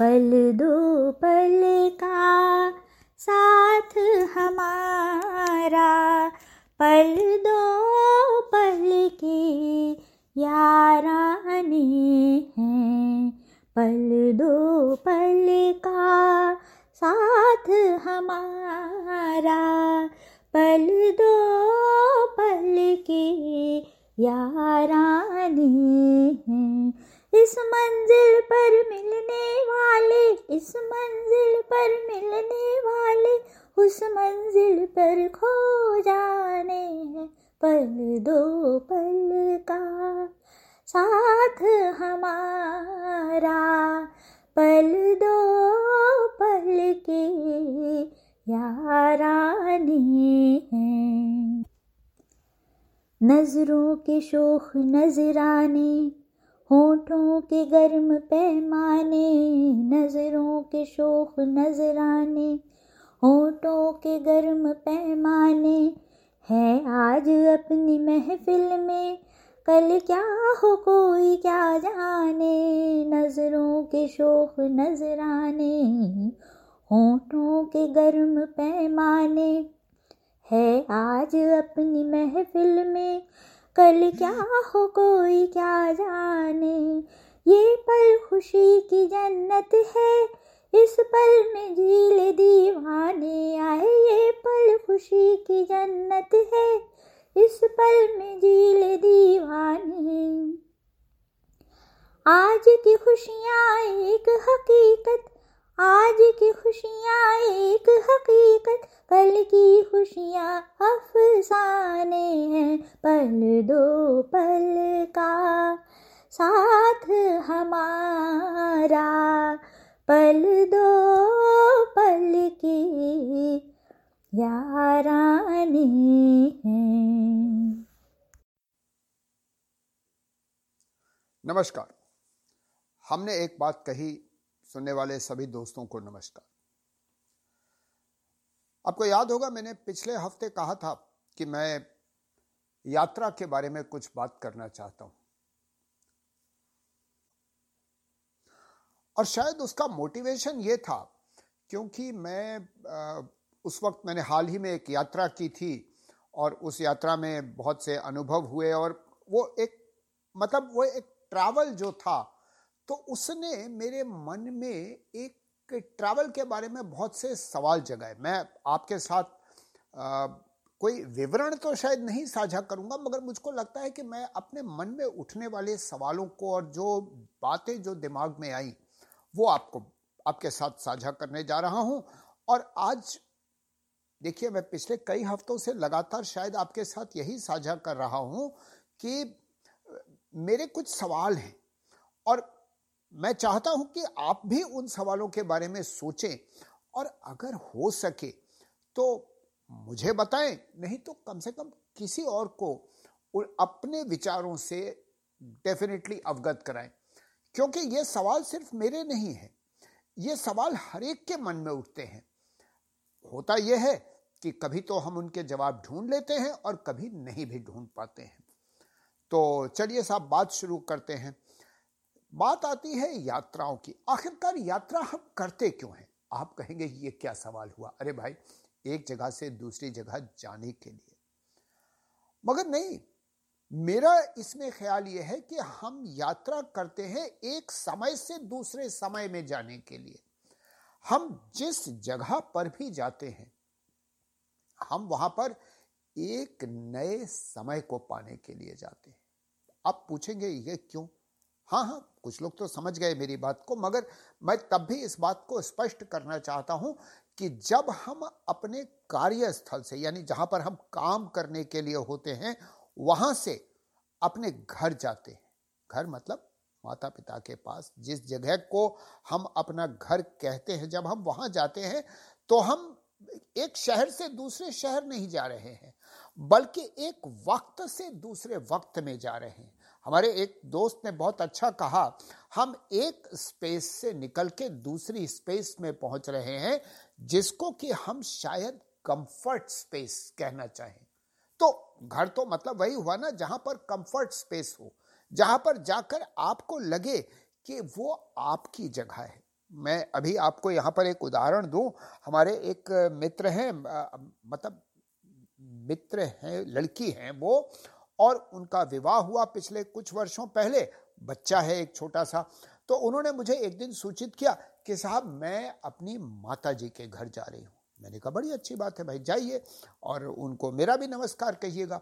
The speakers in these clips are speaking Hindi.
पल दो पल का साथ हमारा। पल दो पल की यारानी हैं। पल दो पल का साथ हमारा। पल दो पल की यारानी हैं। इस मंजिल पर मिलने वाले, इस मंजिल पर मिलने वाले, उस मंजिल पर खो जाने हैं पल दो पल का। साथ हमारा पल दो पल के यारानी हैं। नज़रों के शोख नजराने होठों के गर्म पैमाने, नज़रों के शोख नजराने, होठों के गर्म पैमाने, है आज अपनी महफिल में, कल क्या हो कोई क्या जाने, नज़रों के शोक नजराने, होठों के गर्म पैमाने, है आज अपनी महफिल में कल क्या हो कोई क्या जाने। ये पल खुशी की जन्नत है, इस पल में झील दीवाने आए। ये पल खुशी की जन्नत है, इस पल में झील दीवाने। आज की खुशियाँ एक हकीकत आज की खुशियाँ एक हकीकत, कल की खुशियाँ अफसाने हैं पल दो पल का। साथ हमारा पल दो पल की यारानी है। नमस्कार। हमने एक बात कही सुनने वाले सभी दोस्तों को नमस्कार। आपको याद होगा, मैंने पिछले हफ़्ते कहा था कि मैं यात्रा के बारे में कुछ बात करना चाहता हूँ। और शायद उसका मोटिवेशन ये था, क्योंकि मैं उस वक्त मैंने हाल ही में एक यात्रा की थी और उस यात्रा में बहुत से अनुभव हुए और वो एक मतलब वो एक ट्रैवल जो था तो उसने मेरे मन में एक ट्रैवल के बारे में बहुत से सवाल जगाए। मैं आपके साथ आ, कोई विवरण तो शायद नहीं साझा करूँगा मगर मुझको लगता है कि मैं अपने मन में उठने वाले सवालों को और जो बातें जो दिमाग में आई वो आपको आपके साथ साझा करने जा रहा हूँ। और आज देखिए मैं पिछले कई हफ्तों से लगातार शायद आपके साथ यही साझा कर रहा हूँ कि मेरे कुछ सवाल हैं और मैं चाहता हूँ कि आप भी उन सवालों के बारे में सोचें और अगर हो सके तो मुझे बताएँ, नहीं तो कम से कम किसी और को अपने विचारों से डेफिनेटली अवगत कराएँ। क्योंकि ये सवाल सिर्फ़ मेरे नहीं है, ये सवाल हर एक के मन में उठते हैं। होता यह है कि कभी तो हम उनके जवाब ढूंढ लेते हैं और कभी नहीं भी ढूंढ पाते हैं। तो चलिए साहब, बात शुरू करते हैं। बात आती है यात्राओं की। आखिरकार यात्रा हम करते क्यों हैं? आप कहेंगे, ये क्या सवाल हुआ? अरे भाई, एक जगह से दूसरी जगह जाने के लिए। मगर नहीं, मेरा इसमें ख्याल यह है कि हम यात्रा करते हैं एक समय से दूसरे समय में जाने के लिए। हम जिस जगह पर भी जाते हैं, हम वहाँ पर एक नए समय को पाने के लिए जाते हैं। आप पूछेंगे, ये क्यों? हाँ हाँ कुछ लोग तो समझ गए मेरी बात को, मगर मैं तब भी इस बात को स्पष्ट करना चाहता हूँ कि जब हम अपने कार्यस्थल से, यानी जहाँ पर हम काम करने के लिए होते हैं, वहाँ से अपने घर जाते हैं। घर मतलब माता पिता के पास। जिस जगह को हम अपना घर कहते हैं, जब हम वहाँ जाते हैं तो हम एक शहर से दूसरे शहर नहीं जा रहे हैं, बल्कि एक वक्त से दूसरे वक्त में जा रहे हैं। हमारे एक दोस्त ने बहुत अच्छा कहा, हम एक स्पेस से निकल के दूसरी स्पेस में पहुँच रहे हैं, जिसको कि हम शायद कंफर्ट स्पेस कहना चाहें। तो घर तो मतलब वही हुआ ना, जहाँ पर कंफर्ट स्पेस हो, जहाँ पर जाकर आपको लगे कि वो आपकी जगह है। मैं अभी आपको यहाँ पर एक उदाहरण दूँ, हमारे एक मित्र हैं मतलब मित्र हैं, लड़की हैं वो और उनका विवाह हुआ पिछले कुछ वर्षों पहले। बच्चा है एक छोटा सा। तो उन्होंने मुझे एक दिन सूचित किया कि साहब, मैं अपनी माता जी के घर जा रही हूँ। मैंने कहा, बड़ी अच्छी बात है भाई, जाइए और उनको मेरा भी नमस्कार कहिएगा।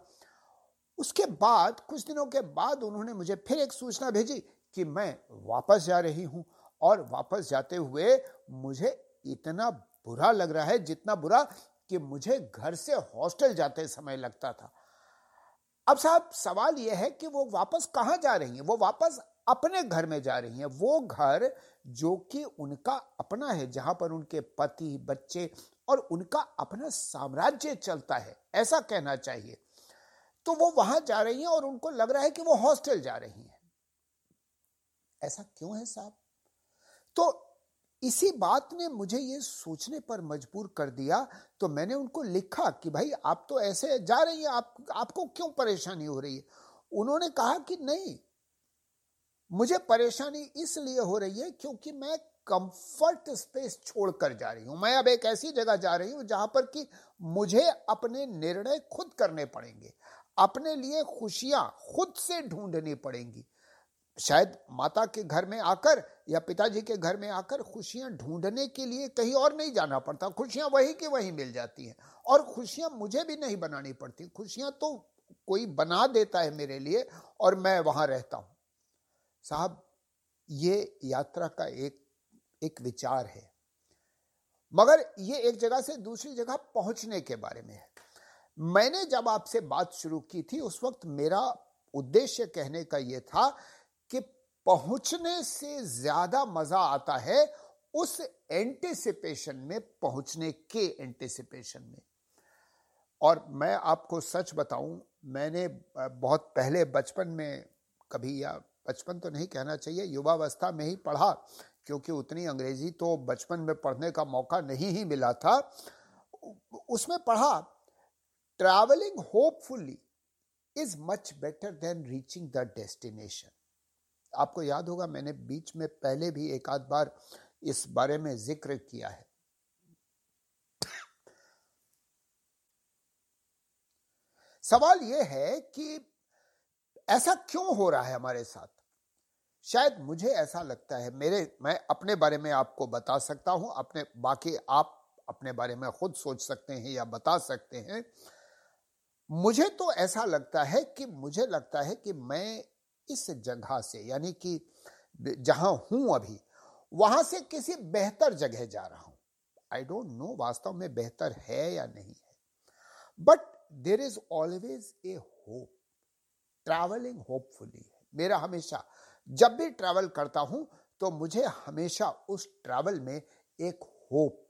उसके बाद, कुछ दिनों के बाद उन्होंने मुझे फिर एक सूचना भेजी कि मैं वापस जा रही हूँ और वापस जाते हुए मुझे इतना बुरा लग रहा है, जितना बुरा कि मुझे घर से हॉस्टल जाते समय लगता था। अब साहब, सवाल यह है कि वो वापस कहाँ जा रही हैं? वो वापस अपने घर में जा रही हैं। वो घर जो कि उनका अपना है, जहाँ पर उनके पति, बच्चे और उनका अपना साम्राज्य चलता है, ऐसा कहना चाहिए। तो वो वहाँ जा रही हैं और उनको लग रहा है कि वो हॉस्टल जा रही हैं। ऐसा क्यों है साहब? तो इसी बात ने मुझे ये सोचने पर मजबूर कर दिया। तो मैंने उनको लिखा कि, भाई, आप तो ऐसे जा रही हैं, आप, आपको क्यों परेशानी हो रही है? उन्होंने कहा कि, नहीं, मुझे परेशानी इसलिए हो रही है क्योंकि मैं कंफर्ट स्पेस छोड़कर जा रही हूँ। मैं अब एक ऐसी जगह जा रही हूँ जहाँ पर कि मुझे अपने निर्णय खुद करने पड़ेंगे। अपने लिए खुशियाँ खुद से ढूंढनी पड़ेंगी। शायद माता के घर में आकर या पिताजी के घर में आकर खुशियाँ ढूँढने के लिए कहीं और नहीं जाना पड़ता। खुशियाँ वही की वही मिल जाती हैं। और खुशियाँ मुझे भी नहीं बनानी पड़ती। खुशियाँ तो कोई बना देता है मेरे लिए और मैं वहाँ रहता हूँ। साहब, ये यात्रा का एक एक विचार है। मगर ये एक जगह से दूसरी जगह पहुँचने के बारे में है। मैंने जब आपसे बात शुरू की थी, उस वक्त मेरा उद्देश्य कहने का यह था कि पहुँचने से ज़्यादा मज़ा आता है उस एंटिसिपेशन में, पहुँचने के एंटिसिपेशन में। और मैं आपको सच बताऊँ, मैंने बहुत पहले बचपन में कभी, या बचपन तो नहीं कहना चाहिए, युवावस्था में ही पढ़ा, क्योंकि उतनी अंग्रेज़ी तो बचपन में पढ़ने का मौका नहीं ही मिला था। उसमें पढ़ा travelling hopefully is much better than reaching the destination आपको याद होगा, मैंने बीच में पहले भी एक आध बार इस बारे में ज़िक्र किया है। सवाल यह है कि ऐसा क्यों हो रहा है हमारे साथ? शायद मुझे ऐसा लगता है, मेरे, मैं अपने बारे में आपको बता सकता हूँ, अपने, बाकी आप अपने बारे में खुद सोच सकते हैं या बता सकते हैं। मुझे तो ऐसा लगता है कि, मुझे लगता है कि मैं इस जगह से, यानी कि जहाँ हूँ अभी, वहाँ से किसी बेहतर जगह जा रहा हूँ। आई डोंट नो वास्तव में बेहतर है या नहीं है। But there is always a hope travelling hopefully है। मेरा हमेशा, जब भी ट्रैवल करता हूँ तो मुझे हमेशा उस ट्रैवल में एक होप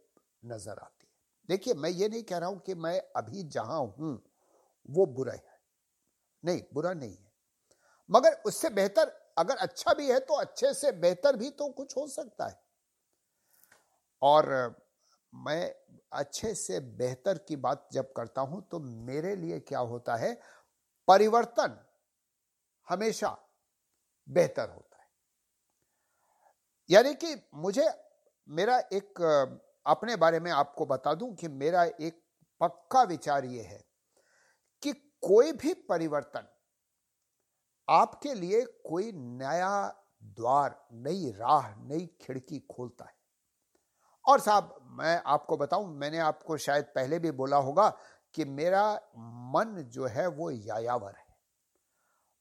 नज़र आती है। देखिए, मैं ये नहीं कह रहा हूँ कि मैं अभी जहाँ हूँ, वो बुरा है। नहीं, बुरा नहीं मगर उससे बेहतर अगर अच्छा भी है तो अच्छे से बेहतर भी तो कुछ हो सकता है। और मैं अच्छे से बेहतर की बात जब करता हूँ तो मेरे लिए क्या होता है? परिवर्तन हमेशा बेहतर होता है। यानी कि मुझे मेरा एक, अपने बारे में आपको बता दूँ कि मेरा एक पक्का विचार यह है कि कोई भी परिवर्तन आपके लिए कोई नया द्वार, नई राह, नई खिड़की खोलता है। और साहब, मैं आपको बताऊँ, मैंने आपको शायद पहले भी बोला होगा कि मेरा मन जो है वो यायावर है।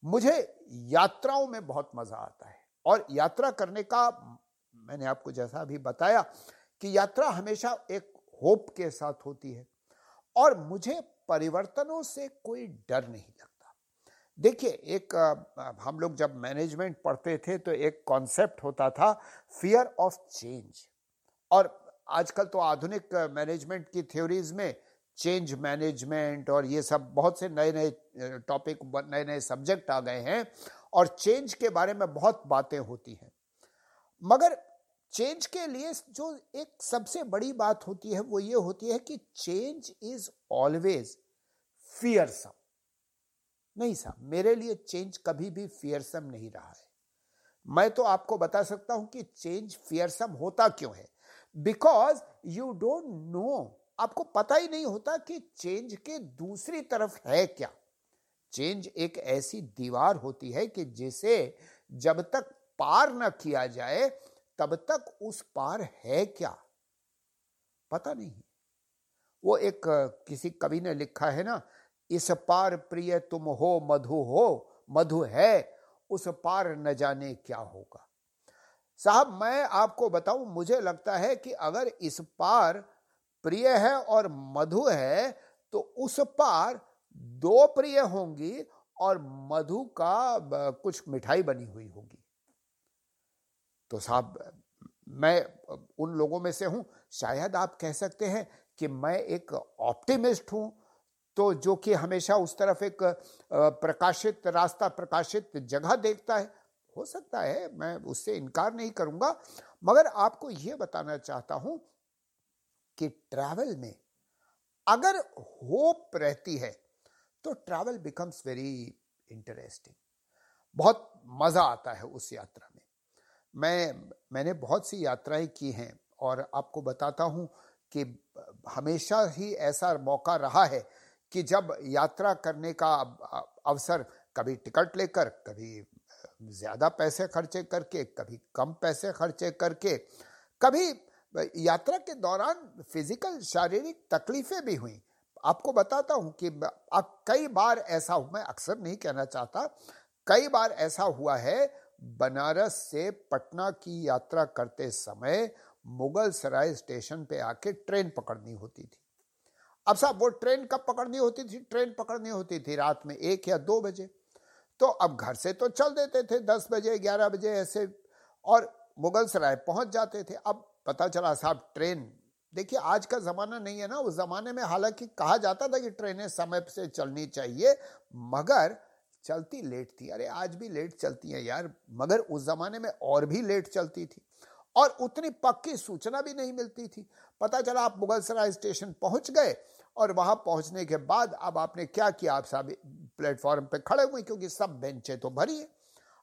मुझे यात्राओं में बहुत मज़ा आता है और यात्रा करने का मैंने आपको जैसा भी बताया कि यात्रा हमेशा एक होप के साथ होती है और मुझे परिवर्तनों से कोई डर नहीं लगता। देखिए, एक हम लोग जब मैनेजमेंट पढ़ते थे तो एक कॉन्सेप्ट होता था फियर ऑफ़ चेंज और आजकल तो आधुनिक मैनेजमेंट की थ्योरीज में चेंज मैनेजमेंट और ये सब बहुत से नए नए टॉपिक नए नए सब्जेक्ट आ गए हैं और चेंज के बारे में बहुत बातें होती हैं। मगर चेंज के लिए जो एक सबसे बड़ी बात होती है वो ये होती है कि चेंज इज़ ऑलवेज फियरसम नहीं साहब मेरे लिए चेंज कभी भी फियरसम नहीं रहा है। मैं तो आपको बता सकता हूँ कि चेंज फियरसम होता क्यों है? बिकॉज़ यू डोंट नो आपको पता ही नहीं होता कि चेंज के दूसरी तरफ़ है क्या। चेंज एक ऐसी दीवार होती है कि जिसे जब तक पार न किया जाए, तब तक उस पार है क्या? पता नहीं। वो एक किसी कवि ने लिखा है ना इस पार प्रिय तुम हो, मधु हो, मधु है, उस पार न जाने क्या होगा। साहब, मैं आपको बताऊँ, मुझे लगता है कि अगर इस पार प्रिय है और मधु है तो उस पार दो प्रिय होंगी और मधु का कुछ मिठाई बनी हुई होगी। तो साहब, मैं उन लोगों में से हूँ, शायद आप कह सकते हैं कि मैं एक ऑप्टिमिस्ट हूँ तो जो कि हमेशा उस तरफ़ एक प्रकाशित, रास्ता प्रकाशित जगह देखता है। हो सकता है, मैं उससे इनकार नहीं करूँगा, मगर आपको यह बताना चाहता हूँ कि ट्रैवल में अगर होप रहती है तो ट्रैवल बिकम्स वेरी इंटरेस्टिंग बहुत मज़ा आता है उस यात्रा में। मैं, मैंने बहुत सी यात्राएँ की हैं और आपको बताता हूँ कि हमेशा ही ऐसा मौका रहा है कि जब यात्रा करने का अवसर कभी टिकट लेकर, कभी ज़्यादा पैसे खर्चे करके, कभी कम पैसे खर्चे करके, कभी यात्रा के दौरान फ़िज़िकल, शारीरिक तकलीफें भी हुई। आपको बताता हूँ कि अब कई बार ऐसा मैं अक्सर नहीं कहना चाहता, कई बार ऐसा हुआ है, बनारस से पटना की यात्रा करते समय मुगल सराय स्टेशन पे आके ट्रेन पकड़नी होती थी। अब साहब, वो ट्रेन कब पकड़नी होती थी? ट्रेन पकड़नी होती थी रात में एक या दो बजे। तो अब घर से तो चल देते थे, दस बजे, ग्यारह बजे ऐसे, और मुगल सराय पहुँच जाते थे। अब पता चला साहब, ट्रेन, देखिए आज का जमाना नहीं है ना, उस जमाने में हालाँकि कहा जाता था कि ट्रेनें समय से चलनी चाहिए, मगर चलती लेट थी। अरे, आज भी लेट चलती है यार, मगर उस जमाने में और भी लेट चलती थी। और उतनी पक्की सूचना भी नहीं मिलती थी। पता चला आप मुगल सराय स्टेशन पहुँच गए और वहाँ पहुँचने के बाद अब आपने क्या किया? आप सब प्लेटफॉर्म पे खड़े हुए क्योंकि सब बेंचे तो भरी है।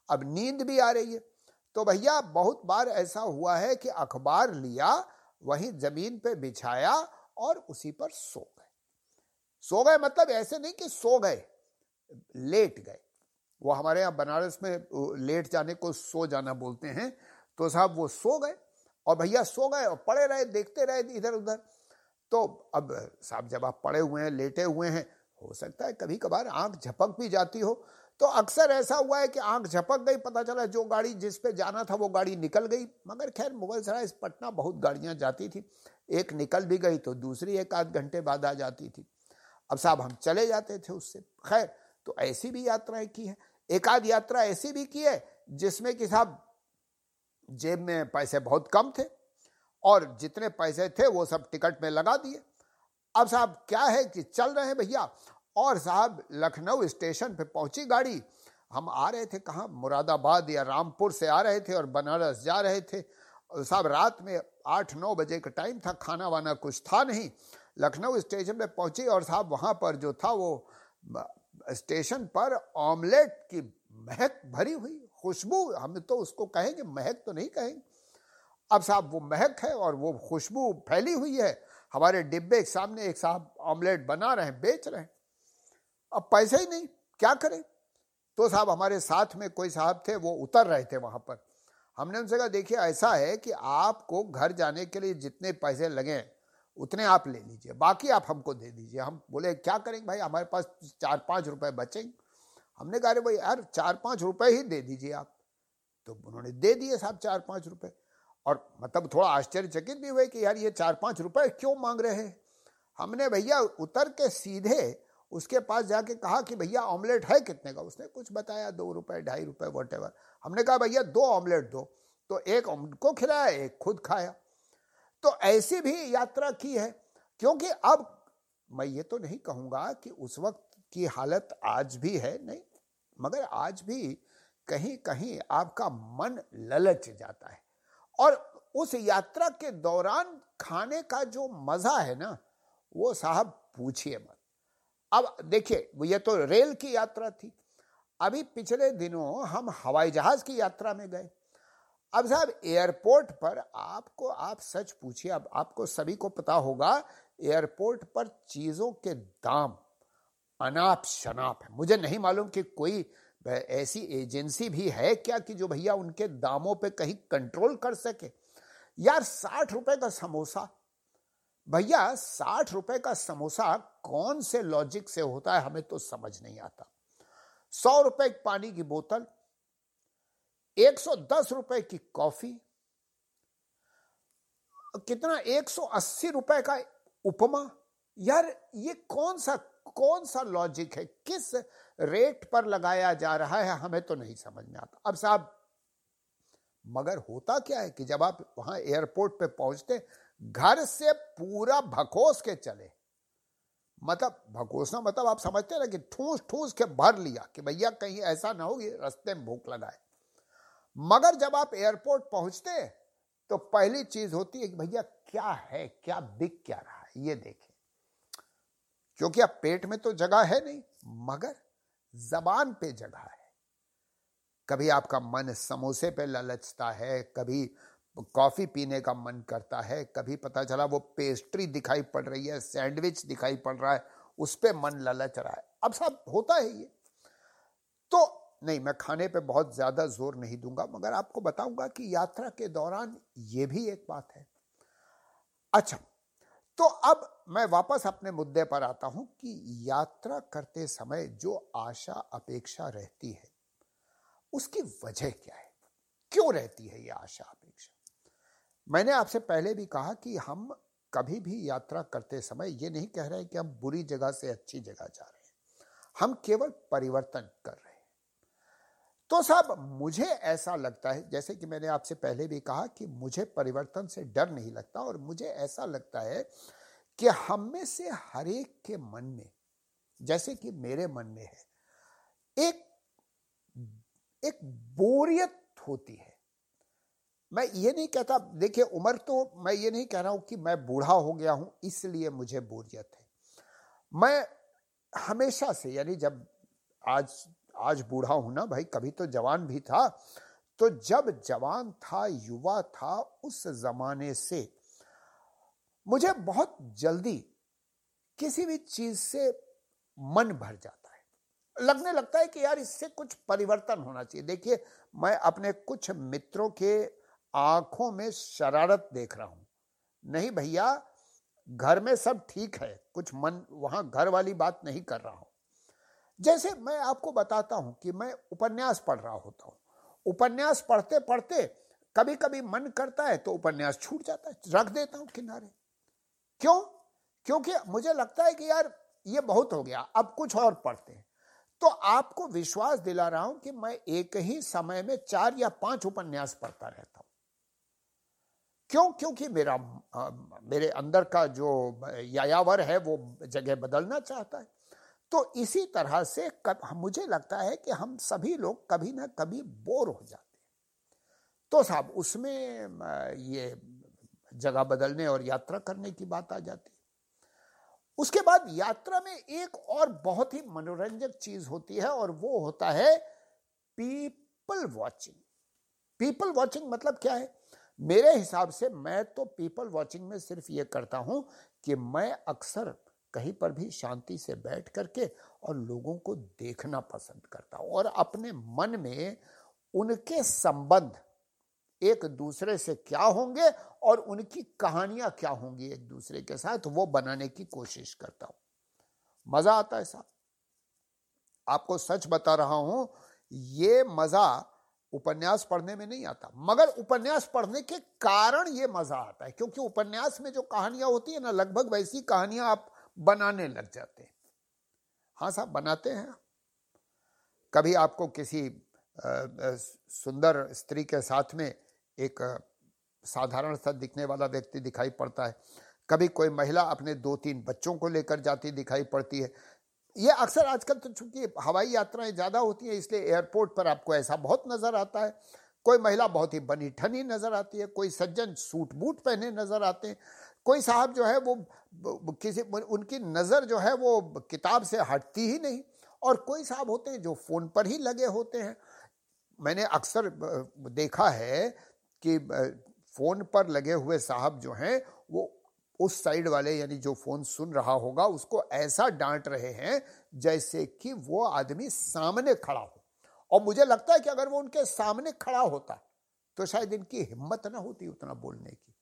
अब नींद भी आ रही है। तो भैया, बहुत बार ऐसा हुआ है कि अखबार लिया, वहीं ज़मीन पे बिछाया और उसी पर सो गए। सो गए मतलब ऐसे नहीं कि सो गए, लेट गए। वो हमारे यहाँ बनारस में, लेट जाने को सो जाना बोलते हैं। तो साहब वो सो गए और भैया सो गए और पड़े रहे, देखते रहे इधर उधर। तो अब साहब जब आप पड़े हुए हैं, लेटे हुए हैं, हो सकता है कभी कभार आँख झपक भी जाती हो। तो अक्सर ऐसा हुआ है कि आँख झपक गई, पता चला जो गाड़ी जिस पे जाना था वो गाड़ी निकल गई। मगर खैर, मुगल सराय पटना बहुत गाड़ियाँ जाती थी। एक निकल भी गई तो दूसरी एक आध घंटे बाद आ जाती थी। अब साहब हम चले जाते थे उससे। खैर तो ऐसी भी यात्राएँ की है। एक आध यात्रा ऐसी भी की है जिसमें कि साहब जेब में पैसे बहुत कम थे और जितने पैसे थे वो सब टिकट में लगा दिए। अब साहब क्या है कि चल रहे हैं भैया? और साहब लखनऊ स्टेशन पे पहुँची गाड़ी। हम आ रहे थे कहाँ? मुरादाबाद या रामपुर से आ रहे थे और बनारस जा रहे थे। साहब रात में आठ नौ बजे का टाइम था, खाना वाना कुछ था नहीं। लखनऊ स्टेशन पे पहुँची और साहब वहाँ पर जो था वो स्टेशन पर ऑमलेट की महक भरी हुई। खुशबू, हम तो उसको कहेंगे, महक तो नहीं कहेंगे। अब साहब वो महक है और वो खुशबू फैली हुई है। हमारे डिब्बे के सामने एक साहब ऑमलेट बना रहे हैं, बेच रहे हैं। अब पैसे ही नहीं, क्या करें? तो साहब हमारे साथ में कोई साहब थे, वो उतर रहे थे वहाँ पर। हमने उनसे कहा, देखिए, ऐसा है कि आपको घर जाने के लिए जितने पैसे लगे उतने आप ले लीजिए। बाकी आप हमको दे दीजिए। हम बोले, क्या करेंगे भाई? हमारे पास चार पाँच रुपए बचेंगे। हमने कहा, अरे भाई यार चार पाँच रुपए ही दे दीजिए आप। तो उन्होंने दे दिए साहब चार पाँच रुपए। और मतलब थोड़ा आश्चर्यचकित भी हुए कि यार, ये चार पाँच रुपए क्यों मांग रहे हैं? हमने भैया उतर के सीधे उसके पास जाके कहा कि भैया, ऑमलेट है कितने का? उसने कुछ बताया, दो रुपए, ढाई रुपए वट हमने कहा, भैया, दो ऑमलेट दो। तो एक उनको खिलाया, एक खुद खाया। तो ऐसी भी यात्रा की है, क्योंकि अब मैं ये तो नहीं कहूँगा कि उस वक्त की हालत आज भी है, नहीं। मगर आज भी कहीं कहीं आपका मन ललच जाता है। और उस यात्रा के दौरान खाने का जो मज़ा है ना, वो साहब पूछिए मत। अब देखिए, ये तो रेल की यात्रा थी। अभी पिछले दिनों हम हवाई जहाज़ की यात्रा में गए। अब साहब, एयरपोर्ट पर आपको, आप सच पूछिए, अब आपको सभी को पता होगा, एयरपोर्ट पर चीज़ों के दाम अनाप शनाप है। मुझे नहीं मालूम कि कोई ऐसी एजेंसी भी है क्या कि जो भैया उनके दामों पे कहीं कंट्रोल कर सके। यार, साठ रुपए का समोसा। भैया, साठ रुपए का समोसा कौन से लॉजिक से होता है हमें तो समझ नहीं आता। सौ रुपए पानी की बोतल, एक सौ दस रुपए की कॉफ़ी, कितना एक सौ अस्सी रुपए का उपमा। यार, ये कौन सा कौन सा लॉजिक है? किस रेट पर लगाया जा रहा है? हमें तो नहीं समझ में आता। अब साहब, मगर होता क्या है कि जब आप वहाँ एयरपोर्ट पे पहुँचते, घर से पूरा भकोस के चले। मतलब भकोसना मतलब आप समझते ना कि ठूस ठूस के भर लिया कि भैया कहीं ऐसा ना हो कि रस्ते में भूख लगाए। मगर जब आप एयरपोर्ट पहुँचते तो पहली चीज़ होती है कि भैया क्या है, क्या बिक क्या रहा है? ये देखें। क्योंकि अब पेट में तो जगह है नहीं, मगर जबान पे जगह है। कभी आपका मन समोसे पे ललचता है, कभी कॉफ़ी पीने का मन करता है, कभी पता चला वो पेस्ट्री दिखाई पड़ रही है, सैंडविच दिखाई पड़ रहा है, उस पर मन ललच रहा है। अब सब होता है ये। तो नहीं, मैं खाने पे बहुत ज़्यादा ज़ोर नहीं दूँगा, मगर आपको बताऊँगा कि यात्रा के दौरान ये भी एक बात है। अच्छा तो अब मैं वापस अपने मुद्दे पर आता हूँ कि यात्रा करते समय जो आशा अपेक्षा रहती है, उसकी वजह क्या है? क्यों रहती है ये आशा अपेक्षा? मैंने आपसे पहले भी कहा कि हम कभी भी यात्रा करते समय ये नहीं कह रहे कि हम बुरी जगह से अच्छी जगह जा रहे हैं। हम केवल परिवर्तन कर रहे हैं। तो साहब, मुझे ऐसा लगता है, जैसे कि मैंने आपसे पहले भी कहा कि मुझे परिवर्तन से डर नहीं लगता और मुझे ऐसा लगता है कि हम में से हर एक के मन में, जैसे कि मेरे मन में है, एक एक बोरियत होती है। मैं ये नहीं कहता, देखिए उम्र तो मैं ये नहीं कह रहा हूँ कि मैं बूढ़ा हो गया हूँ, इसलिए मुझे बोरियत है। मैं हमेशा से, यानी जब आज आज बूढ़ा हूँ ना भाई, कभी तो जवान भी था। तो जब जवान था, युवा था उस जमाने से, मुझे बहुत जल्दी किसी भी चीज़ से मन भर जाता है। लगने लगता है कि यार इससे कुछ परिवर्तन होना चाहिए। देखिए, मैं अपने कुछ मित्रों के आँखों में शरारत देख रहा हूँ। नहीं भैया, घर में सब ठीक है, कुछ मन, वहाँ घर वाली बात नहीं कर रहा हूँ। जैसे मैं आपको बताता हूँ कि मैं उपन्यास पढ़ रहा होता हूँ। उपन्यास पढ़ते पढ़ते कभी कभी मन करता है तो उपन्यास छूट जाता है रख देता हूँ किनारे। क्यों? क्योंकि मुझे लगता है कि यार ये बहुत हो गया अब कुछ और पढ़ते हैं। तो आपको विश्वास दिला रहा हूँ कि मैं एक ही समय में चार या पाँच उपन्यास पढ़ता रहता हूँ। क्यों? क्योंकि मेरा आ, मेरे अंदर का जो यायावर है वो जगह बदलना चाहता है। तो इसी तरह से कब, मुझे लगता है कि हम सभी लोग कभी ना कभी बोर हो जाते तो साहब उसमें ये जगह बदलने और यात्रा करने की बात आ जाती है। उसके बाद यात्रा में एक और बहुत ही मनोरंजक चीज़ होती है और वो होता है पीपल वॉचिंग। पीपल वॉचिंग मतलब क्या है? मेरे हिसाब से मैं तो पीपल वॉचिंग में सिर्फ़ ये करता हूँ कि मैं अक्सर कहीं पर भी शांति से बैठ करके और लोगों को देखना पसंद करता और अपने मन में उनके संबंध एक दूसरे से क्या होंगे और उनकी कहानियाँ क्या होंगी एक दूसरे के साथ, वो बनाने की कोशिश करता हूँ। मज़ा आता है साहब आपको सच बता रहा हूँ, ये मज़ा उपन्यास पढ़ने में नहीं आता, मगर उपन्यास पढ़ने के कारण ये मज़ा आता है, क्योंकि उपन्यास में जो कहानियाँ होती है ना, लगभग वैसी कहानियाँ आप बनाने लग जाते हैं। हाँ साहब, बनाते हैं। कभी आपको किसी सुंदर स्त्री के साथ में एक साधारण सा दिखने वाला व्यक्ति दिखाई पड़ता है। कभी कोई महिला अपने दो तीन बच्चों को लेकर जाती दिखाई पड़ती है। ये अक्सर आजकल तो चूँकि हवाई यात्राएँ ज़्यादा होती हैं, इसलिए एयरपोर्ट पर आपको ऐसा बहुत नज़र आता है। कोई महिला बहुत ही बनी ठनी नज़र आती है, कोई सज्जन सूट बूट पहने नज़र आते हैं। कोई साहब जो है वो किसी उनकी नज़र जो है वो किताब से हटती ही नहीं। और कोई साहब होते हैं जो फ़ोन पर ही लगे होते हैं। मैंने अक्सर देखा है कि फ़ोन पर लगे हुए साहब जो हैं, वो उस साइड वाले यानी जो फ़ोन सुन रहा होगा, उसको ऐसा डांट रहे हैं जैसे कि वो आदमी सामने खड़ा हो। और मुझे लगता है कि अगर वो उनके सामने खड़ा होता तो शायद इनकी हिम्मत ना होती उतना बोलने की।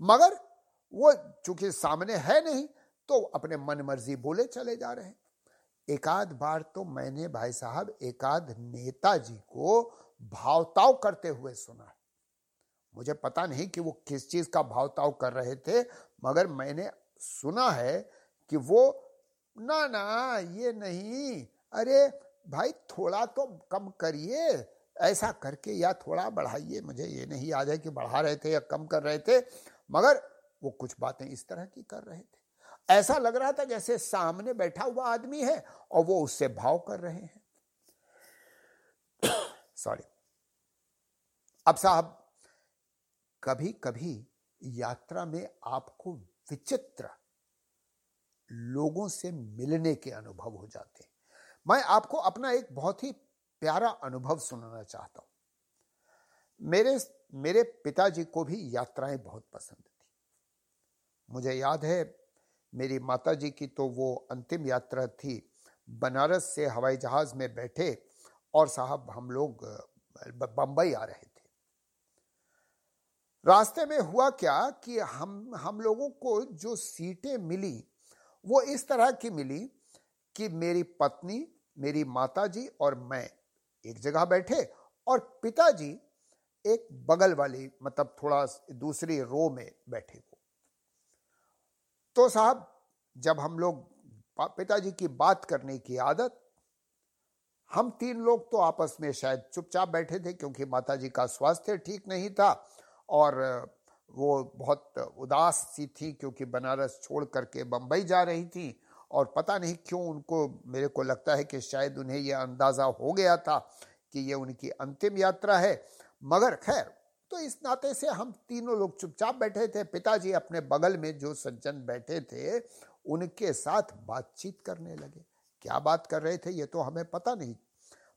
मगर वो चूँकि सामने है नहीं तो अपने मन मर्ज़ी बोले चले जा रहे हैं। एकाध बार तो मैंने भाई साहब, एकाध नेताजी को भावताव करते हुए सुना। है मुझे पता नहीं कि वो किस चीज़ का भावताव कर रहे थे, मगर मैंने सुना है कि वो, ना ना, ये नहीं, अरे भाई थोड़ा तो कम करिए, ऐसा करके या थोड़ा बढ़ाइए, मुझे ये नहीं याद है कि बढ़ा रहे थे या कम कर रहे थे। मगर वो कुछ बातें इस तरह की कर रहे थे। ऐसा लग रहा था जैसे सामने बैठा हुआ आदमी है और वो उससे भाव कर रहे हैं। सॉरी अब साहब कभी कभी यात्रा में आपको विचित्र लोगों से मिलने के अनुभव हो जाते हैं। मैं आपको अपना एक बहुत ही प्यारा अनुभव सुनाना चाहता हूँ। मेरे मेरे पिताजी को भी यात्राएँ बहुत पसंद मुझे याद है, मेरी माताजी की तो वो अंतिम यात्रा थी। बनारस से हवाई जहाज़ में बैठे और साहब हम लोग बंबई आ रहे थे। रास्ते में हुआ क्या कि हम हम लोगों को जो सीटें मिली, वो इस तरह की मिली कि मेरी पत्नी, मेरी माताजी और मैं एक जगह बैठे और पिताजी एक बगल वाली मतलब थोड़ा दूसरी रो में बैठे तो साहब, जब हम लोग पिताजी की बात करने की आदत, हम तीन लोग तो आपस में शायद चुपचाप बैठे थे क्योंकि माताजी का स्वास्थ्य ठीक नहीं था और वो बहुत उदास सी थी क्योंकि बनारस छोड़ करके बंबई जा रही थी और पता नहीं क्यों उनको, मेरे को लगता है कि शायद उन्हें यह अंदाज़ा हो गया था कि ये उनकी अंतिम यात्रा है। मगर खैर तो इस नाते से हम तीनों लोग चुपचाप बैठे थे। पिताजी अपने बगल में जो सज्जन बैठे थे, उनके साथ बातचीत करने लगे। क्या बात कर रहे थे ये तो हमें पता नहीं,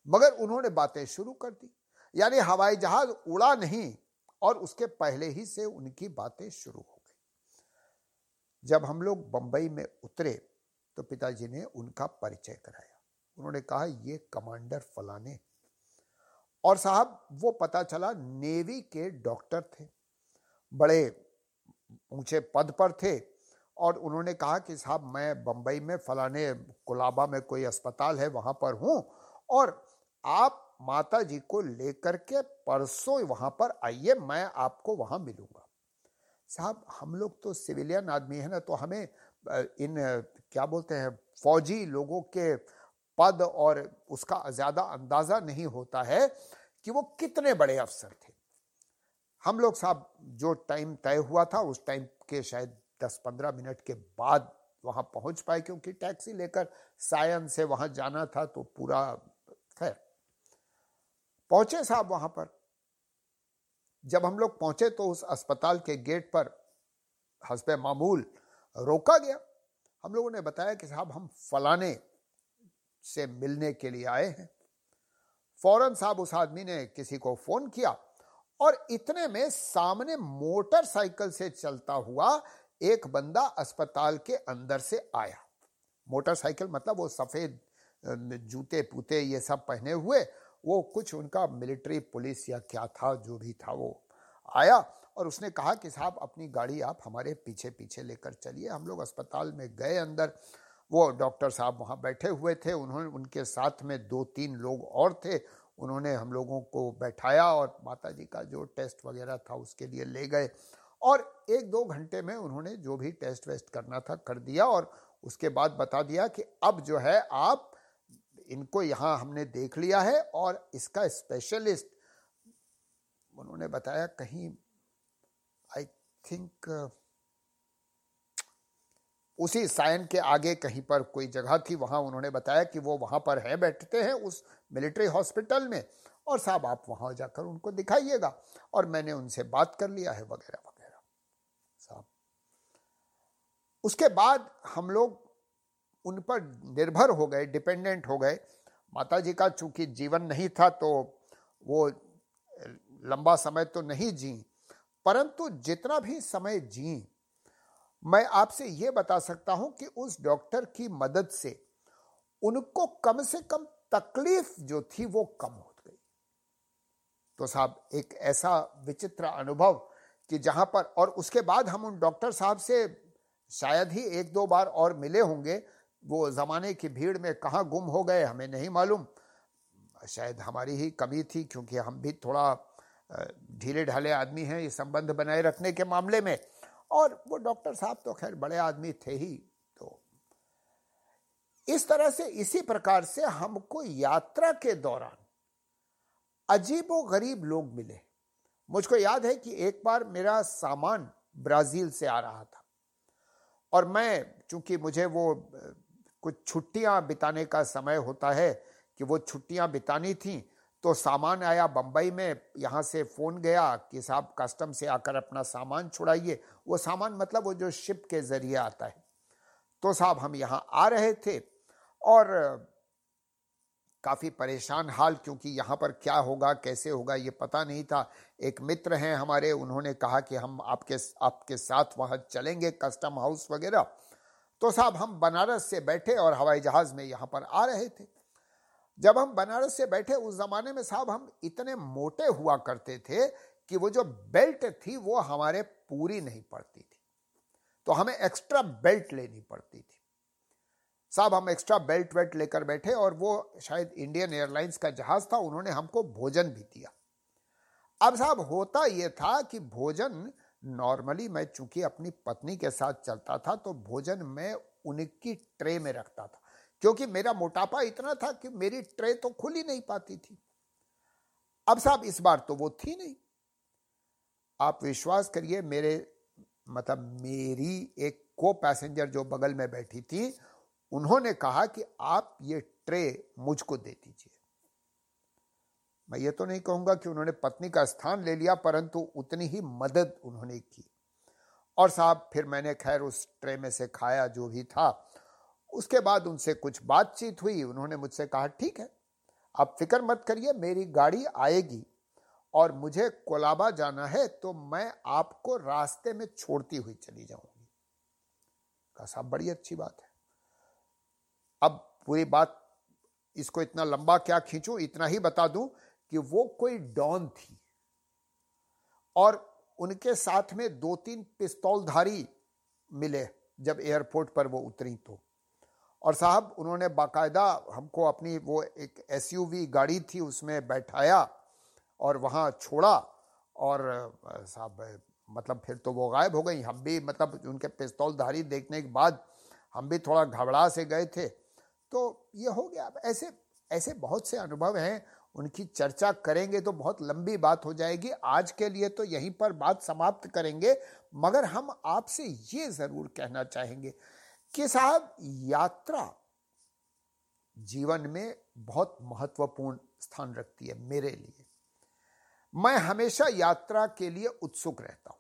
मगर उन्होंने बातें शुरू कर दी। यानी हवाई जहाज़ उड़ा नहीं, और उसके पहले ही से उनकी बातें शुरू हो गई। जब हम लोग बंबई में उतरे तो पिताजी ने उनका परिचय कराया। उन्होंने कहा, ये कमांडर फलाने और साहब, वो पता चला नेवी के डॉक्टर थे। बड़े ऊँचे पद पर थे और उन्होंने कहा कि साहब, मैं बंबई में फलाने कुलाबा में कोई अस्पताल है, वहाँ पर हूँ और आप माता जी को लेकर के परसों वहाँ पर आइए, मैं आपको वहाँ मिलूँगा। साहब, हम लोग तो सिविलियन आदमी है ना तो हमें इन, क्या बोलते हैं, फौजी लोगों के पद और उसका ज़्यादा अंदाज़ा नहीं होता है। कि वो कितने बड़े अफसर थे। हम लोग साहब, जो टाइम तय हुआ था, उस टाइम के शायद दस पंद्रह मिनट के बाद वहाँ पहुँच पाए, क्योंकि टैक्सी लेकर सायन से वहाँ जाना था तो पूरा खैर। पहुँचे साहब वहाँ पर। जब हम लोग पहुँचे तो उस अस्पताल के गेट पर हसब मामूल रोका गया। हम लोगों ने बताया कि साहब, हम फलाने से मिलने के लिए आए हैं। फ़ौरन साहब उस आदमी ने किसी को फ़ोन किया और इतने में सामने मोटरसाइकिल से चलता हुआ एक बंदा अस्पताल के अंदर से आया। मोटरसाइकिल मतलब वो सफ़ेद जूते, पूते ये सब पहने हुए, वो कुछ उनका मिलिट्री, पुलिस या क्या था, जो भी था वो आया और उसने कहा कि साहब, अपनी गाड़ी आप हमारे पीछे पीछे लेकर चलिए, हम लोग अस्पताल में गए अंदर। वो डॉक्टर साहब वहाँ बैठे हुए थे, उन्होंने, उनके साथ में दो तीन लोग और थे, उन्होंने हम लोगों को बैठाया और माता जी का जो टेस्ट वगैरह था उसके लिए ले गए। और एक दो घंटे में उन्होंने जो भी टेस्ट वेस्ट करना था कर दिया और उसके बाद बता दिया कि अब जो है आप इनको यहाँ हमने देख लिया है और इसका स्पेशलिस्ट, उन्होंने बताया कहीं आई थिंक उसी साइन के आगे कहीं पर कोई जगह थी, वहाँ उन्होंने बताया कि वो वहाँ पर है, बैठते हैं उस मिलिट्री हॉस्पिटल में। और साहब, आप वहाँ जाकर उनको दिखाइएगा। और मैंने उनसे बात कर लिया है, वगैरह वगैरह। साहब, उसके बाद हम लोग उन पर निर्भर हो गए, डिपेंडेंट हो गए। माता जी का चूँकि जीवन नहीं था तो वो लंबा समय तो नहीं जी, परंतु जितना भी समय जी मैं आपसे ये बता सकता हूँ कि उस डॉक्टर की मदद से उनको कम से कम तकलीफ़ जो थी वो कम हो गई। तो साहब, एक ऐसा विचित्र अनुभव कि जहाँ पर, और उसके बाद हम उन डॉक्टर साहब से शायद ही एक दो बार और मिले होंगे। वो जमाने की भीड़ में कहा गुम हो गए हमें नहीं मालूम। शायद हमारी ही कमी थी, क्योंकि हम भी थोड़ा ढीले ढाले आदमी हैं ये संबंध बनाए रखने के मामले में। और वो डॉक्टर साहब तो खैर बड़े आदमी थे ही तो। इस तरह से इसी प्रकार से हमको यात्रा के दौरान अजीबो गरीब लोग मिले। मुझको याद है कि एक बार मेरा सामान ब्राज़ील से आ रहा था और मैं, चूँकि मुझे वो कुछ छुट्टियाँ बिताने का समय होता है कि वो छुट्टियाँ बितानी थी तो सामान आया बंबई में, यहाँ से फ़ोन गया कि साहब कस्टम से आकर अपना सामान छुड़ाइए। वो सामान मतलब वो जो शिप के ज़रिए आता है। तो साहब हम यहाँ आ रहे थे और काफ़ी परेशान हाल क्योंकि यहाँ पर क्या होगा, कैसे होगा, ये पता नहीं था। एक मित्र हैं हमारे, उन्होंने कहा कि हम आपके आपके साथ वहाँ चलेंगे, कस्टम हाउस वगैरह। तो साहब हम बनारस से बैठे और हवाई जहाज़ में यहाँ पर आ रहे थे। जब हम बनारस से बैठे, उस जमाने में साहब हम इतने मोटे हुआ करते थे कि वो जो बेल्ट थी, वो हमारे पूरी नहीं पड़ती थी। तो हमें एक्स्ट्रा बेल्ट लेनी पड़ती थी। साहब हम एक्स्ट्रा बेल्ट वेल्ट लेकर बैठे और वो शायद इंडियन एयरलाइंस का जहाज़ था, उन्होंने हमको भोजन भी दिया। अब साहब होता यह था कि भोजन नॉर्मली मैं चूँकि अपनी पत्नी के साथ चलता था तो भोजन मैं उनकी ट्रे में रखता था। क्योंकि मेरा मोटापा इतना था कि मेरी ट्रे तो खुल ही नहीं पाती थी। अब साहब, इस बार तो वो थी नहीं। आप विश्वास करिए, मेरे मतलब मेरी एक को पैसेंजर जो बगल में बैठी थी, उन्होंने कहा कि आप ये ट्रे मुझको दे दीजिए। मैं ये तो नहीं कहूँगा कि उन्होंने पत्नी का स्थान ले लिया, परंतु उतनी ही मदद उन्होंने की। और साहब, फिर मैंने खैर उस ट्रे में से खाया जो भी था उसके बाद उनसे कुछ बातचीत हुई, उन्होंने मुझसे कहा, ठीक है, आप फ़िक्र मत करिए, मेरी गाड़ी आएगी और मुझे कोलाबा जाना है तो मैं आपको रास्ते में छोड़ती हुई चली जाऊँगी। कहा, साहब, बड़ी अच्छी बात है। अब पूरी बात, इसको इतना लंबा क्या खींचूं, इतना ही बता दूँ कि वो कोई डॉन थी और उनके साथ में दो तीन पिस्तौलधारी मिले जब एयरपोर्ट पर वो उतरी तो। और साहब, उन्होंने बाकायदा हमको अपनी वो एक एसयूवी गाड़ी थी, उसमें बैठाया और वहाँ छोड़ा और साहब मतलब फिर तो वो गायब हो गई। हम भी मतलब उनके पिस्तौलधारी देखने के बाद हम भी थोड़ा घबरा से गए थे। तो ये हो गया। ऐसे ऐसे बहुत से अनुभव हैं। उनकी चर्चा करेंगे तो बहुत लंबी बात हो जाएगी। आज के लिए तो यहीं पर बात समाप्त करेंगे। मगर हम आपसे ये ज़रूर कहना चाहेंगे कि साहब यात्रा जीवन में बहुत महत्वपूर्ण स्थान रखती है मेरे लिए। मैं हमेशा यात्रा के लिए उत्सुक रहता हूँ।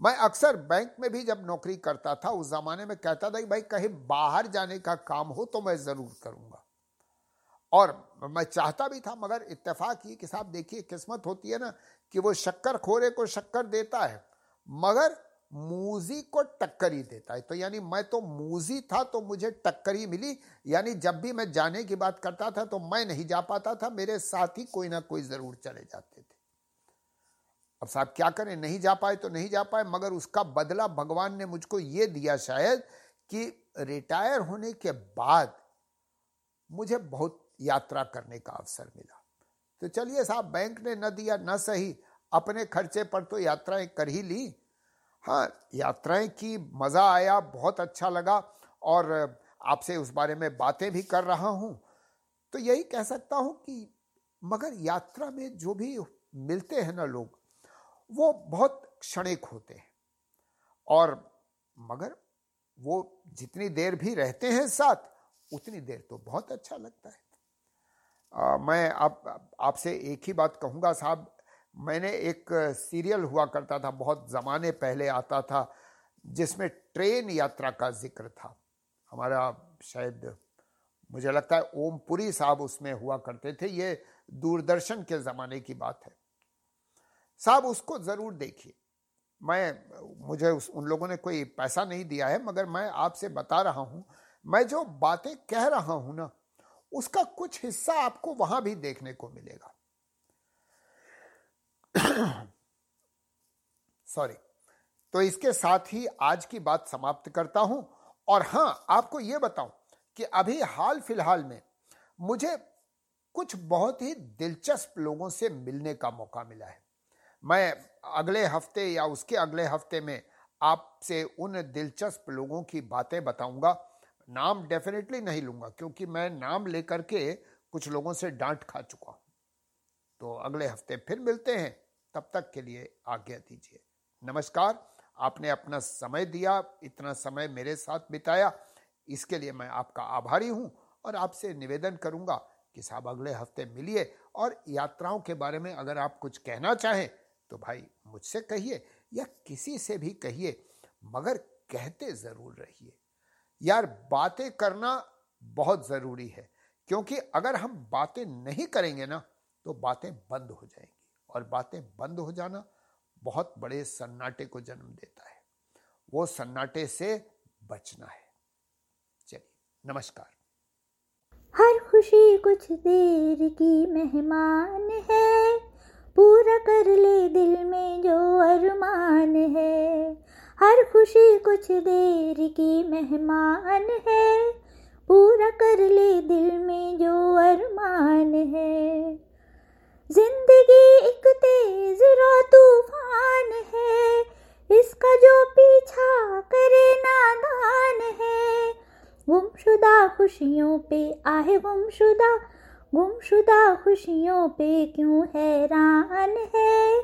मैं अक्सर बैंक में भी जब नौकरी करता था, उस जमाने में कहता था कि भाई कहीं बाहर जाने का काम हो तो मैं ज़रूर करूँगा। और मैं चाहता भी था, मगर इत्तेफाक ये कि साहब देखिए, किस्मत होती है ना कि वो शक्कर खोरे को शक्कर देता है, मगर मूजी को टक्कर देता है। तो यानी मैं तो मूजी था तो मुझे टक्कर मिली। यानी जब भी मैं जाने की बात करता था तो मैं नहीं जा पाता था, मेरे साथ ही कोई ना कोई ज़रूर चले जाते थे। अब साहब क्या करें? नहीं जा पाए तो नहीं जा पाए, मगर उसका बदला भगवान ने मुझको ये दिया शायद कि रिटायर होने के बाद मुझे बहुत यात्रा करने का अवसर मिला। तो चलिए साहब, बैंक ने न दिया, न सही, अपने खर्चे पर तो यात्राएँ कर ही ली हाँ यात्राएँ की मज़ा आया बहुत अच्छा लगा और आपसे उस बारे में बातें भी कर रहा हूँ। तो यही कह सकता हूँ कि मगर यात्रा में जो भी मिलते हैं ना लोग वो बहुत क्षणिक होते हैं। और मगर वो जितनी देर भी रहते हैं साथ उतनी देर तो बहुत अच्छा लगता है। आ, मैं आप आपसे एक ही बात कहूँगा साहब मैंने एक सीरियल हुआ करता था, बहुत ज़माने पहले आता था, जिसमें ट्रेन यात्रा का ज़िक्र था। हमारा शायद, मुझे लगता है ओम पुरी साहब उसमें हुआ करते थे। ये दूरदर्शन के ज़माने की बात है। साहब, उसको ज़रूर देखिए। मैं, मुझे उस, उन लोगों ने कोई पैसा नहीं दिया है, मगर मैं आपसे बता रहा हूँ, मैं जो बातें कह रहा हूँ ना, उसका कुछ हिस्सा आपको वहाँ भी देखने को मिलेगा। सॉरी तो इसके साथ ही आज की बात समाप्त करता हूँ। और हाँ, आपको यह बताऊँ कि अभी हाल फ़िलहाल में मुझे कुछ बहुत ही दिलचस्प लोगों से मिलने का मौका मिला है। मैं अगले हफ़्ते या उसके अगले हफ़्ते में आपसे उन दिलचस्प लोगों की बातें बताऊँगा। नाम डेफिनेटली नहीं लूँगा, क्योंकि मैं नाम लेकर के कुछ लोगों से डांट खा चुका हूँ। तो अगले हफ़्ते फिर मिलते हैं। तब तक के लिए आज्ञा दीजिए। नमस्कार, आपने अपना समय दिया, इतना समय मेरे साथ बिताया। इसके लिए मैं आपका आभारी हूँ और आपसे निवेदन करूँगा कि साहब अगले हफ़्ते मिलिए और यात्राओं के बारे में अगर आप कुछ कहना चाहें तो भाई मुझसे कहिए या किसी से भी कहिए, मगर कहते ज़रूर रहिए। यार, बातें करना बहुत ज़रूरी है, क्योंकि अगर हम बातें नहीं करेंगे ना तो बातें बंद हो जाएँगी। और बातें बंद हो जाना बहुत बड़े सन्नाटे को जन्म देता है। वो सन्नाटे से बचना है। चलिए, नमस्कार। हर खुशी कुछ देर की मेहमान है। पूरा कर ले दिल में जो अरमान है। हर खुशी कुछ देर की मेहमान है। पूरा कर ले दिल में जो अरमान है। ज़िंदगी एक तेज रो तूफ़ान है। इसका जो पीछा करे नादान है। गुमशुदा खुशियों पे आहे गुमशुदा। गुमशुदा खुशियों पे क्यों हैरान है?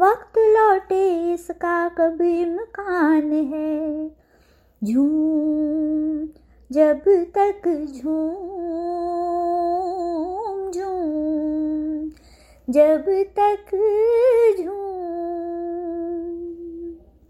वक्त लौटे, इसका कभी मकान है। झूम, जब तक झूम झूम। जब तक झूम